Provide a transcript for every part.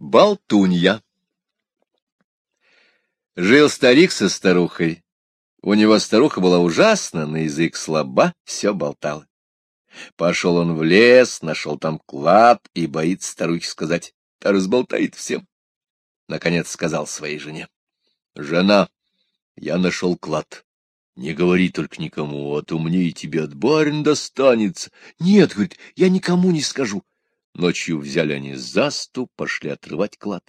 Болтунья Жил старик со старухой. У него старуха была ужасна, на язык слаба, все болтала. Пошел он в лес, нашел там клад и боится старухе сказать, та разболтает всем. Наконец сказал своей жене. — Жена, я нашел клад. Не говори только никому, а то мне и тебе от барин достанется. Нет, говорит, я никому не скажу. Ночью взяли они заступ, пошли отрывать клад.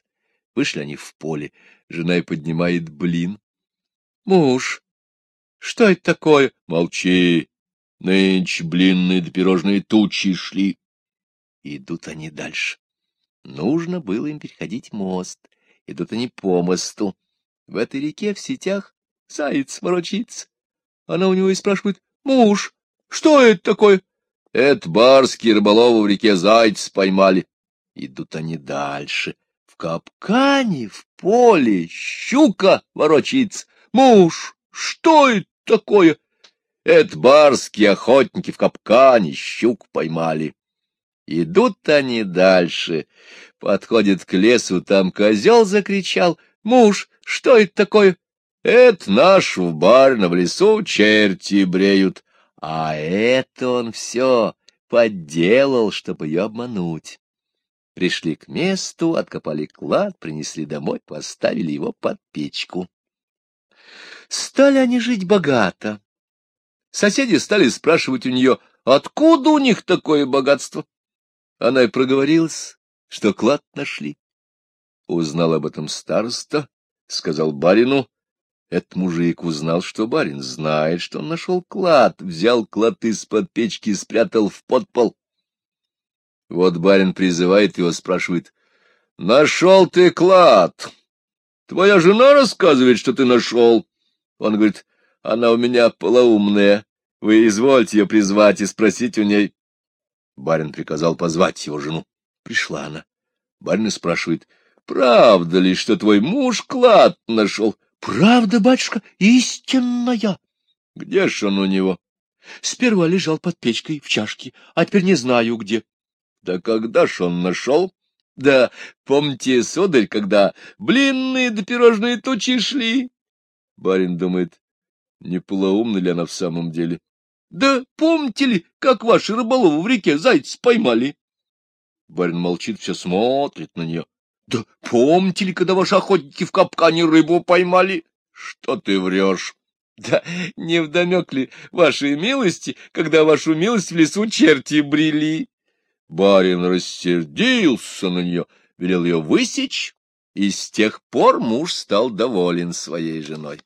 Вышли они в поле. Жена и поднимает блин. — Муж, что это такое? — Молчи. Нынче блинные да пирожные тучи шли. Идут они дальше. Нужно было им переходить мост. Идут они по мосту. В этой реке в сетях заяц ворочится. Она у него и спрашивает, — Муж, что это такое? — Это барские рыболовы в реке зайц поймали. Идут они дальше. В капкане, в поле, щука ворочается. — Муж, что это такое? — Это барские охотники в капкане щук поймали. Идут они дальше. Подходят к лесу, там козел закричал. — Муж, что это такое? — Это наш в барно в лесу черти бреют. А это он все подделал, чтобы ее обмануть. Пришли к месту, откопали клад, принесли домой, поставили его под печку. Стали они жить богато. Соседи стали спрашивать у нее, откуда у них такое богатство. Она и проговорилась, что клад нашли. Узнал об этом староста, сказал барину, этот мужик узнал, что барин знает, что он нашел клад, взял клад из-под печки и спрятал в подпол. Вот барин призывает его, спрашивает, — Нашел ты клад? Твоя жена рассказывает, что ты нашел. Он говорит, — Она у меня полоумная. Вы извольте ее призвать и спросить у ней. Барин приказал позвать его жену. Пришла она. Барин спрашивает, — Правда ли, что твой муж клад нашел? — Правда, батюшка, истинная. Где ж он у него? Сперва лежал под печкой в чашке, а теперь не знаю где. Да когда ж он нашел? Да, помните, сударь, когда блинные да пирожные тучи шли? Барин думает, не полоумна ли она в самом деле? Да помните ли, как ваши рыболовы в реке зайца поймали? Барин молчит, все смотрит на нее. Да помните ли, когда ваши охотники в капкане рыбу поймали? Что ты врешь? Да не вдомек ли вашей милости, когда вашу милость в лесу черти брели? Барин рассердился на нее, велел ее высечь, и с тех пор муж стал доволен своей женой.